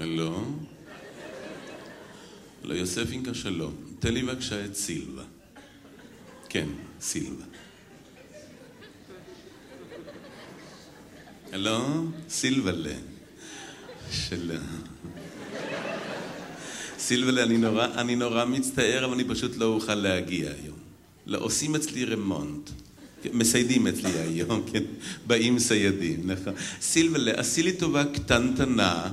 לא? לא, יוסף אינקה שלום. תן לי בבקשה את סילבה. כן, סילבה. הלו? סילבלה. שלום. סילבלה, אני נורא, אני נורא מצטער, אבל אני פשוט לא אוכל להגיע היום. לא, עושים אצלי רמונט. מסיידים אצלי היום, כן? באים סיידים, נכון. סילבלה, עשי לי טובה קטנטנה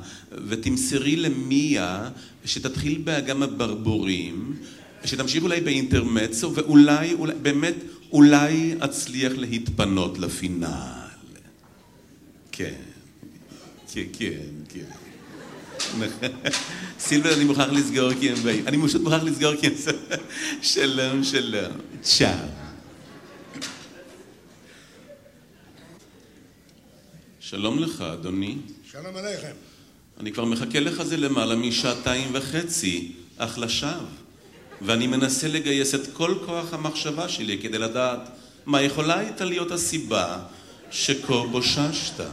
ותמסרי למיה שתתחיל באגם הברבורים, שתמשיך אולי באינטרמצו, ואולי, אולי, באמת, אולי אצליח להתפנות לפינאל. כן, כן, כן, כן. סילבר, אני מוכרח לסגור כי הם באים. אני פשוט מוכרח לסגור כי הם... שלום, שלום. צ'או. שלום לך, אדוני. שלום עליכם. אני כבר מחכה לך זה למעלה משעתיים וחצי, אך לשווא. ואני מנסה לגייס את כל כוח המחשבה שלי כדי לדעת מה יכולה הייתה להיות הסיבה שכה בוששת.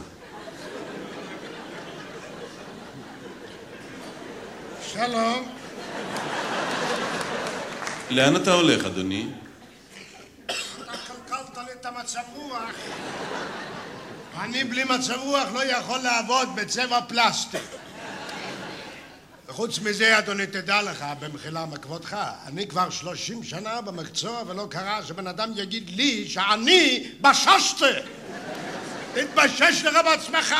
שלום. לאן אתה הולך, אדוני? אתה קלקלת לי את המצב רוח. אני בלי מצב רוח לא יכול לעבוד בצבע פלסטיק. וחוץ מזה, אדוני, תדע לך, במחילה מכבודך, אני כבר שלושים שנה במקצוע ולא קרה שבן אדם יגיד לי שאני בששתי. תתבשש לך בעצמך.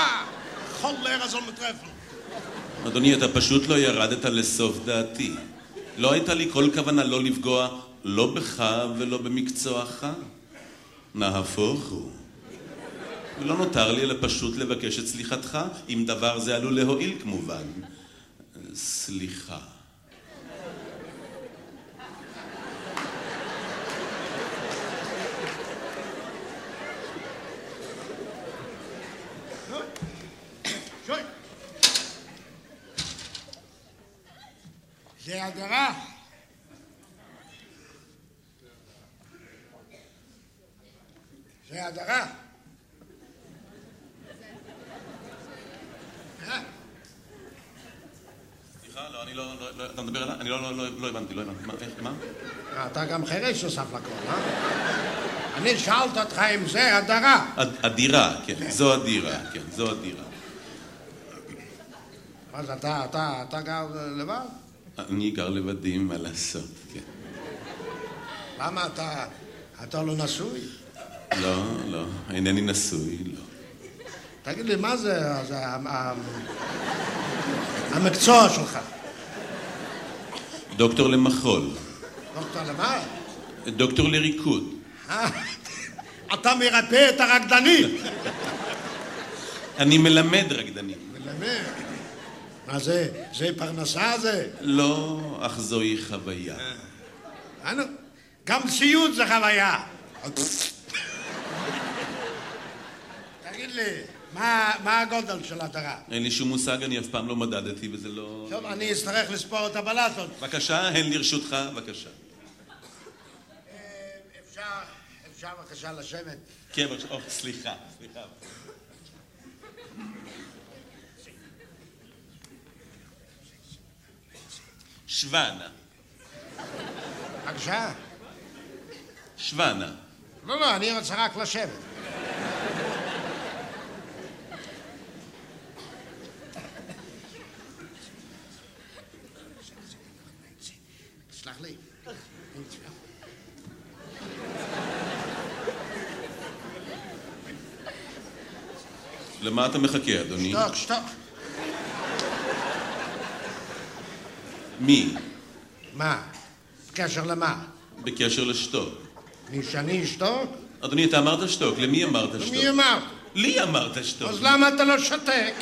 חולר הזול מטרפל. אדוני, אתה פשוט לא ירדת לסוף דעתי. לא הייתה לי כל כוונה לא לפגוע לא בך ולא במקצועך. נהפוך הוא. לא נותר לי אלא פשוט לבקש את סליחתך, אם דבר זה עלול להועיל כמובן. סליחה. זה הדרה. זה הדרה. אה? סליחה, לא, אני לא, לא, לא, אתה מדבר עליי? אני לא, לא, הבנתי, לא הבנתי. מה? אתה גם חירש נוסף לכל, אה? אני שאלתי אותך אם זה הדרה. הד- הדירה, כן, זו הדירה, כן, זו הדירה. אז אתה, אתה, אתה גר לבד? אני גר לבדי, מה לעשות, כן. למה אתה, אתה לא נשוי? לא, לא, אינני נשוי, לא. תגיד לי, מה זה, המקצוע שלך? דוקטור למחול, דוקטור למה? דוקטור לריקוד. אה, אתה מרפא את הרקדנים. אני מלמד רקדנים. מלמד. מה זה, זה פרנסה זה? לא, אך זוהי חוויה. גם סיוט זה חוויה. תגיד לי, מה, מה הגודל של הדרה? אין לי שום מושג, אני אף פעם לא מדדתי וזה לא... טוב, אני אצטרך לספור את הבלטות. בבקשה, הן לרשותך, בבקשה. אפשר, אפשר בבקשה לשבת? כן, בבקשה, או, סליחה, סליחה. שוונה, בבקשה. שוונה. לא, לא, אני רוצה רק לשבת. סלח לי. למה אתה מחכה, אדוני? שתוק, שתוק. מי? מה? בקשר למה? בקשר לשתוק. מי שאני אשתוק? אדוני, אתה אמרת שתוק, למי אמרת שתוק? מי אמר? לי אמרת שתוק. אז למה אתה לא שותק?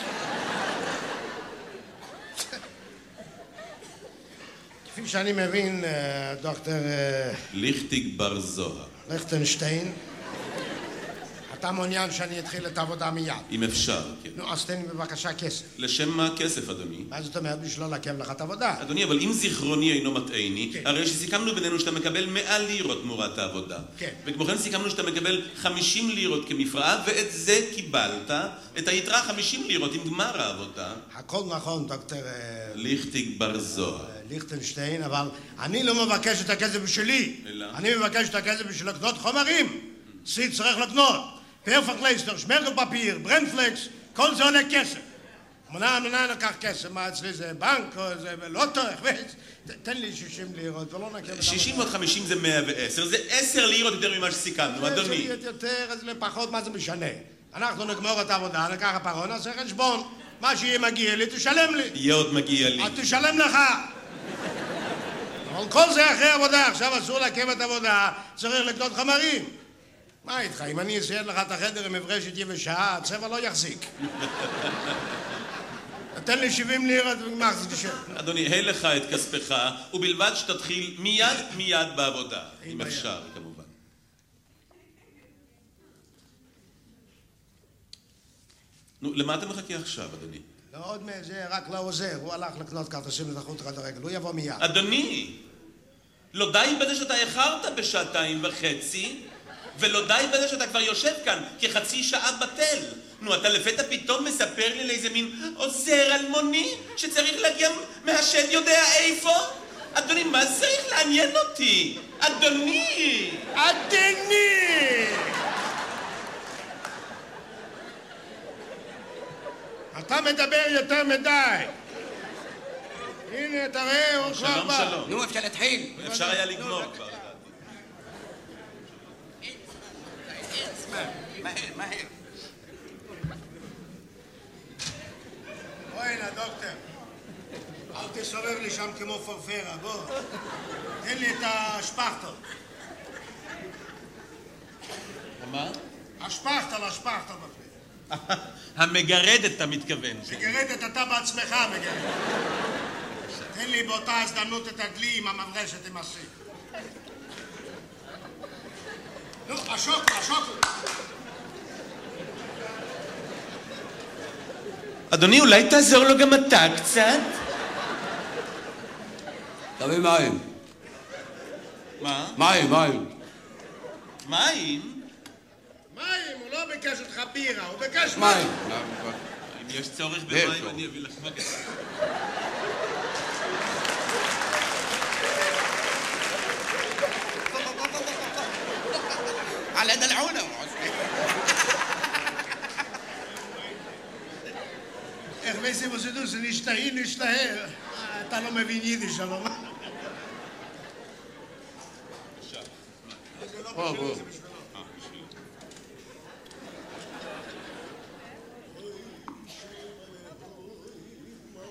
כפי שאני מבין, אה, דוקטור אה, ליכטיג בר זוהר. ליכטנשטיין, אתה מעוניין שאני אתחיל את העבודה מיד. אם אפשר, כן. נו, אז תן לי בבקשה כסף. לשם מה כסף, אדוני? מה זאת אומרת? בשביל לא לעכב לך את העבודה. אדוני, אבל אם זיכרוני אינו מטעני, כן. הרי שסיכמנו בינינו שאתה מקבל 100 לירות תמורת העבודה. כן. וכמו כן סיכמנו שאתה מקבל 50 לירות כמפרעה, ואת זה קיבלת, את היתרה 50 לירות עם גמר העבודה. הכל נכון, דוקטור אה, ליכטיג בר זוהר. ליכטנשטיין, אבל אני לא מבקש את הכסף בשבילי. אלא? אני מבקש את הכסף בשביל לקנות חומרים. סי צריך לקנות. שמרגל פפיר, ברנפלקס, כל זה עולה כסף. מנה, מנה לקח כסף, מה אצלי זה בנק או זה לוטו, איך ו- תן לי 60 לירות ולא את 60 ועוד 50 זה 110, זה 10 לירות יותר ממה שסיכמנו, אדוני. אדוני. יותר, אז לפחות, מה זה משנה? אנחנו נגמור את העבודה, ניקח הפרון, נעשה חשבון. מה שיהיה מגיע לי, תשלם לי. יהיה עוד מגיע לי. אז תשלם לך. אבל כל זה אחרי עבודה, עכשיו אסור לעכב את העבודה, צריך לקנות חמרים. מה איתך, אם אני אסייד לך את החדר עם מברשת יבשה, הצבע לא יחזיק. תן לי 70 לירות וגמר, זה תשב. אדוני, הא לך את כספך, ובלבד שתתחיל מיד מיד בעבודה. אם. אפשר, כמובן. נו, למה אתה מחכה עכשיו, אדוני? לא עוד מזה, רק לא עוזר, הוא הלך לקנות כרטיסים לתחרות כדורגל, הוא יבוא מיד. אדוני, לא די בזה שאתה איחרת בשעתיים וחצי, ולא די בזה שאתה כבר יושב כאן כחצי שעה בטל. נו, אתה לפתע פתאום מספר לי על איזה מין עוזר אלמוני שצריך להגיע מהשד יודע איפה? אדוני, מה זה צריך לעניין אותי? אדוני! אדוני! אתה מדבר יותר מדי. הנה, תראה, הוא כבר שלום, בא. שלום. נו, אפשר להתחיל. אפשר היה לגמור כבר. מהר, מהר. בוא הנה, דוקטור. אל תסובב לי שם כמו פרפרה, בוא. תן לי את השפכטל. מה? השפכטל, השפכטל בפנים. המגרדת, אתה מתכוון. מגרדת אתה בעצמך, מגרדת. תן לי באותה הזדמנות את הדלי עם המברשת עם השיא. נו, השוקו, השוקו. אדוני, אולי תעזור לו גם אתה קצת? תביא מים. מה? מים, מים. מים? מים, הוא לא ביקש אותך בירה, הוא ביקש מים. אם יש צורך? במים, אני אביא לך. בבקשה. على دلعونه איך וייסי מוסדו, זה נשתהי, נשתהה. אתה לא מבין יידיש, אבל מה? בוא, בוא.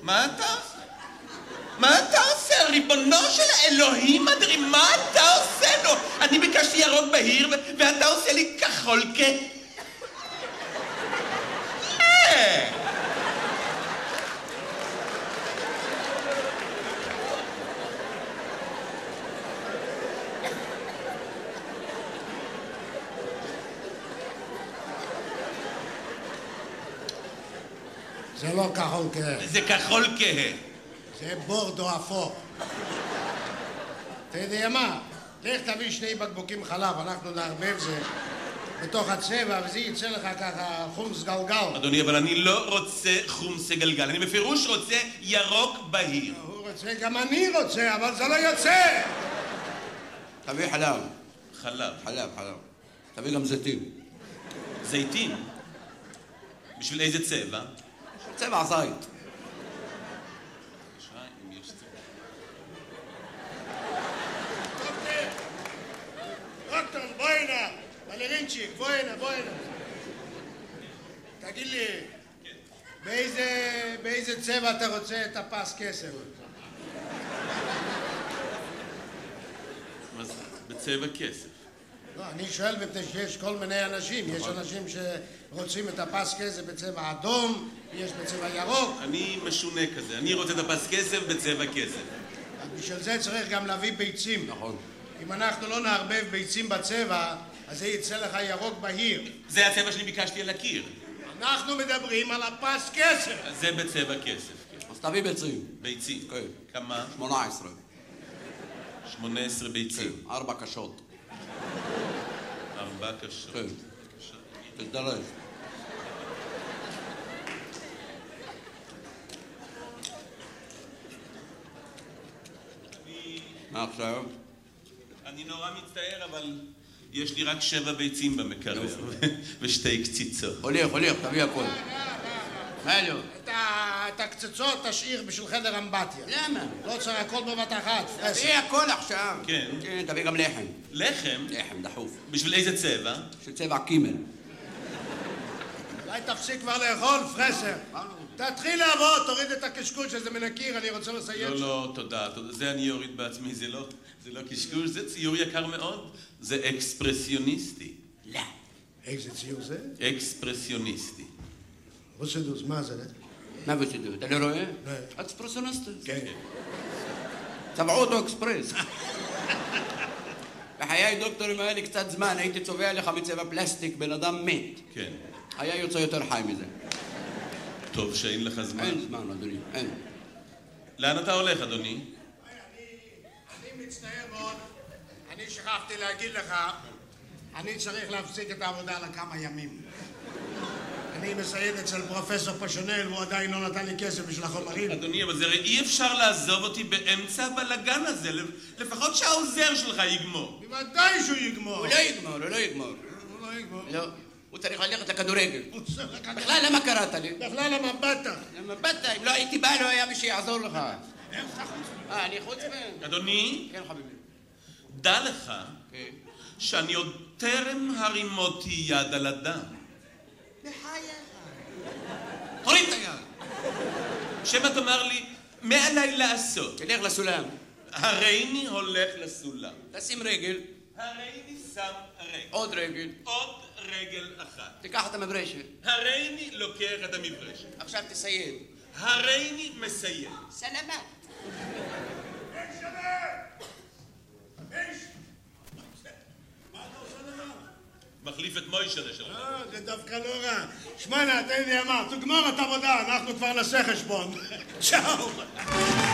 מה אתה? מה אתה עושה? ריבונו של האלוהים אדרי, מה אתה עושה לו? אני ביקשתי ירוק בהיר ואתה עושה לי כחול כ... אה! זה לא כחול כהה, זה כחול כהה. זה בורדו אפור. אתה יודע מה? לך תביא שני בקבוקים חלב, אנחנו נערבב זה בתוך הצבע, וזה יצא לך ככה חומס גלגל. אדוני, אבל אני לא רוצה חומסי גלגל, אני בפירוש רוצה ירוק בהיר. הוא רוצה, גם אני רוצה, אבל זה לא יוצא! תביא חלב. חלב. חלב, חלב. תביא גם זיתים. זיתים? בשביל איזה צבע? צבע זית. אם יש צבע. דוקטור, בוא הנה, בלרינצ'יק, בוא הנה, בוא הנה. תגיד לי, באיזה, באיזה צבע אתה רוצה את הפס כסף? מה זה? בצבע כסף. לא, אני שואל מפני שיש כל מיני אנשים. יש אנשים שרוצים את הפס כסף בצבע אדום, יש בצבע ירוק. אני משונה כזה, אני רוצה את הפס כסף בצבע כסף. בשביל זה צריך גם להביא ביצים. נכון. אם אנחנו לא נערבב ביצים בצבע, אז זה יצא לך ירוק בהיר. זה הצבע שאני ביקשתי על הקיר. אנחנו מדברים על הפס כסף. אז זה בצבע כסף. כן. אז תביא ביצים. ביצים. כן. כמה? 18. 18 כן. ביצים. ארבע קשות. ארבע קשות. כן. תזדרז. מה עכשיו? אני נורא מצטער, אבל יש לי רק שבע ביצים במקרר, ושתי קציצות. הוליך, הוליך, תביא הכל. מה לא? את ה- את הקצצות תשאיר בשביל חדר אמבטיה. למה? לא צריך הכל בבת אחת. תביא הכל עכשיו. כן. כן, תביא גם לחם. לחם? לחם דחוף. בשביל איזה צבע? של צבע קימל. אולי תפסיק כבר לאכול, פרסר. תתחיל לעבוד, תוריד את הקשקוש הזה מן הקיר, אני רוצה לסיים. לא, לא, תודה, תודה. זה אני אוריד בעצמי, זה לא, זה לא קשקוש, זה ציור יקר מאוד. זה אקספרסיוניסטי. לא. איזה ציור זה? אקספרסיוניסטי. רוסדוס, מה זה? מה בשידור? אתה לא רואה? לא. אקספרסיוניסט. כן. צבעו אותו אקספרס. בחיי דוקטור, אם היה לי קצת זמן, הייתי צובע לך מצבע פלסטיק בן אדם מת. כן. היה יוצא יותר חי מזה. טוב שאין לך זמן. אין זמן, אדוני, אין. לאן אתה הולך, אדוני? אני מצטער מאוד, אני שכחתי להגיד לך, אני צריך להפסיק את העבודה לכמה ימים. אני מסייד אצל פרופסור פשונל, והוא עדיין לא נתן לי כסף בשביל החומרים. אדוני, אבל זה הרי אי אפשר לעזוב אותי באמצע הבלגן הזה. לפחות שהעוזר שלך יגמור. בוודאי שהוא יגמור. הוא לא יגמור, הוא לא יגמור. הוא לא יגמור. לא. הוא צריך ללכת לכדורגל. הוא צריך לקחת- בכלל, למה קראת לי? בכלל למה באת? למה באת? אם לא הייתי בא, לא היה מי שיעזור לך. אה. אדוני, כן. דע לך כן. שאני עוד טרם הרימותי יד על אדם. תוריד את היד. שמא תאמר לי, מה עליי לעשות? תלך לסולם. הריני הולך לסולם. תשים רגל, הריני שם רגל. עוד רגל. עוד רגל אחת. תיקח את המברשת. הריני לוקח את המברשת. עכשיו תסיים. הריני מסיים. סלמת. מחליף את מוישה לשם. אה, זה דווקא לא רע. שמע, תן לי אמר, תגמור את העבודה, אנחנו כבר נעשה חשבון. צ'או.